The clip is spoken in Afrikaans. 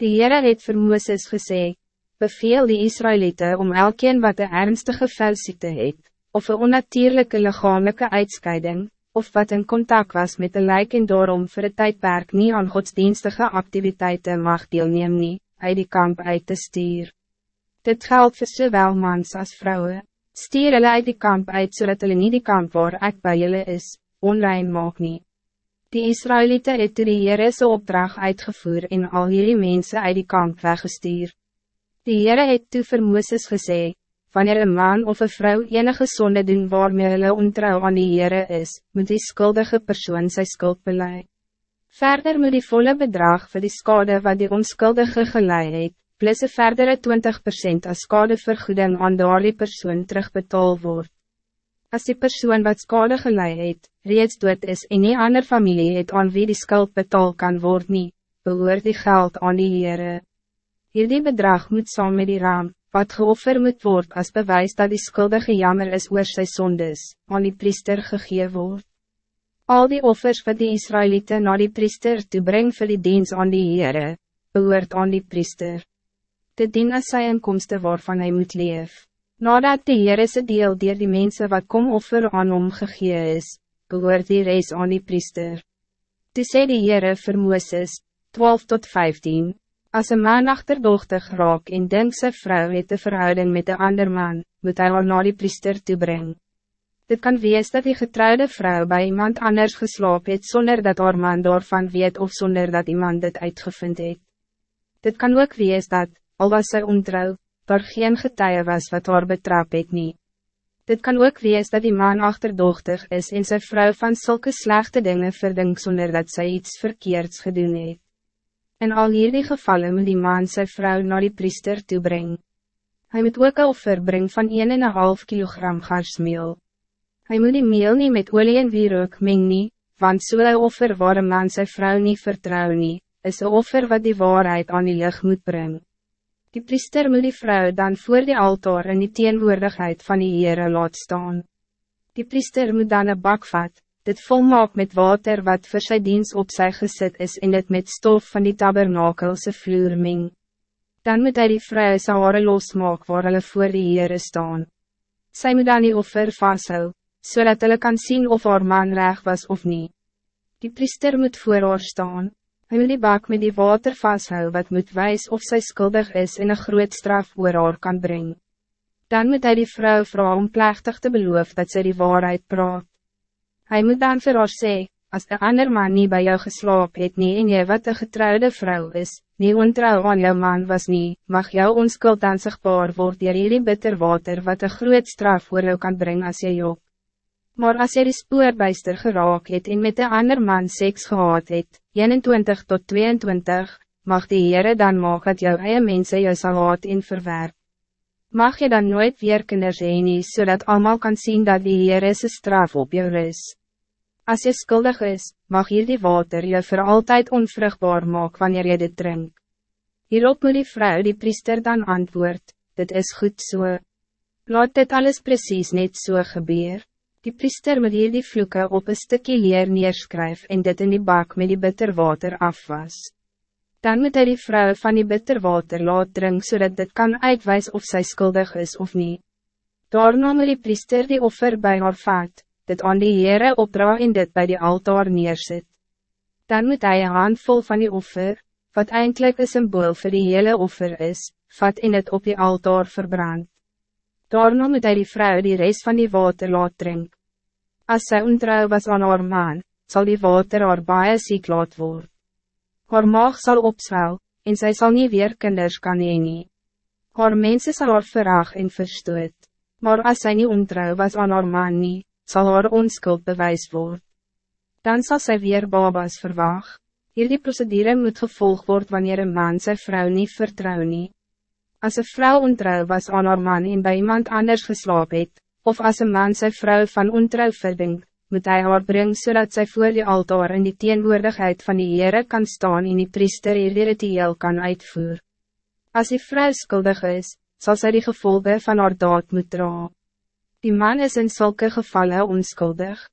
Die Heere het vir Mooses gesê, beveel die Israëlieten om elkeen wat een ernstige velziekte het, of een onnatuurlijke lichamelijke uitscheiding, of wat in contact was met de lijk en daarom vir het tijdperk niet aan godsdienstige activiteiten mag deelneem nie, uit die kamp uit te stuur. Dit geldt voor zowel mans als vrouwen. Stuur hulle uit die kamp uit zodat hulle nie die kamp waar ek by julle is, onrein maak nie. Die Israëlieten het toe die Heerese opdracht uitgevoer en al hierdie mense uit die kamp weggestuur. Die Heere het toe vir Mooses gesê, wanneer een man of een vrouw enige zonde doen waarmee hulle ontrouw aan die Heere is, moet die skuldige persoon sy skuld belei. Verder moet die volle bedrag voor die skade wat die onskuldige gelei het, plus een verdere 20% as skadevergoeding aan daardie persoon terugbetaal word. Als die persoon wat skade gelei het, reeds dood is en nie ander familie het aan wie die skuld betaal kan worden, nie, behoort die geld aan die Heere. Hierdie bedrag moet saam met die raam, wat geoffer moet worden als bewijs dat die skuldige jammer is oor sy sondes, aan die priester gegee word. Al die offers wat die Israëlieten naar die priester toe bring vir die diens aan die Heere, behoort aan die priester. Dit dien as sy inkomste waarvan hij moet leven. Nadat die Heere se deel dier die mensen wat kom offer aan hom gegee is, behoort die reis aan die priester. Toe sê die Heere vir Mooses, 12 tot 15, Als een man achterdochtig raak en denk sy vrou het de verhouding met een ander man, moet hij haar na die priester toebrengen. Dit kan wees dat die getrouwde vrouw bij iemand anders geslaap het zonder dat haar man daarvan weet of zonder dat iemand dit uitgevind het. Dit kan ook wees dat, al was sy ontrouw, daar geen getuie was wat haar betrap het nie. Dit kan ook wees dat die man achterdochtig is en zijn vrouw van zulke slechte dingen verdink zonder dat zij iets verkeerds gedoen het. In al hierdie gevallen moet die man zijn vrouw naar die priester toebrengen. Hij moet ook een offer brengen van 1,5 kilogram garsmeel. Hij moet die meel niet met olie en wierook meng nie, want so offer waar een man zijn vrouw niet vertrouw nie, is een offer wat die waarheid aan die lucht moet brengen. Die priester moet die vrouw dan voor die altaar in die teenwoordigheid van die Heere laat staan. Die priester moet dan een bak vat, dit volmaak met water wat voor sy dienst op sy gezet is en dit met stof van die tabernakelse vloer meng. Dan moet hij die vrouw sy haare losmaak waar hulle voor die Heere staan. Sy moet dan die offer vasthou, so hulle kan zien of haar man reg was of niet. Die priester moet voor haar staan. Hij moet die bak met die water vasthou wat moet wijs of zij schuldig is en een groot straf oor haar kan brengen. Dan moet hij die vrouw vrouw om plechtig te beloof dat zij die waarheid praat. Hij moet dan vir haar sê, as de ander man niet bij jou geslaap het nie en jy wat een getrouwde vrouw is, nie ontrouw aan jou man was nie, mag jou onskuld dan sigbaar word dier hierdie bitter water wat een groot straf oor jou kan brengen als jy jok. Maar als jy die spoorbijster geraak het en met een ander man seks gehad het, 21 tot 22, mag die Heere dan maak dat jou eie mense jou sal haat en verwerp. Mag je dan nooit weer kinders heen nie, zodat allemaal kan zien dat die Heere sy straf op jou is. Als je schuldig is, mag hier die water je voor altijd onvruchtbaar maak wanneer je dit drink. Hierop moet die vrouw die priester dan antwoord, dit is goed zo. So. Laat dit alles precies net zo so gebeuren. Die priester moet hier die vloeken op een stukje leer neerskryf en dit in die bak met die bitter water afwas. Dan moet hij die vrouw van die bitter water laat drink zodat dit kan uitwijs of zij schuldig is of niet. Daarna moet die priester die offer bij haar vat, dit aan die Heere opdra en dit bij die altaar neerzet. Dan moet hij een handvol van die offer, wat eindelijk een symbool voor die hele offer is, vat in het op die altaar verbrand. Daarna moet hij die vrouw die reis van die water laat drink. Als zij ontrouw was aan haar man, zal die water haar baie ziek laat word. Haar maag zal opzwel, en zij zal niet weer kinders kan nie. Haar mensen zal haar verraag en verstoot. Maar als zij niet ontrouw was aan haar man nie, zal haar onskuld bewijs word. Dan zal zij weer babas verwaag. Hierdie procedure moet gevolg word wanneer een man zijn vrouw niet vertrouw nie. Als een vrouw ontrouw was aan haar man en bij iemand anders geslaap het, of als een man zijn vrouw van ontrouw verdink, moet hij haar brengen zodat zij voor de altaar in die teenwoordigheid van die Heere kan staan en die priester hierdie ritueel kan uitvoeren. Als die vrouw schuldig is, zal zij die gevolgen van haar daad moet dra. Die man is in zulke gevallen onschuldig.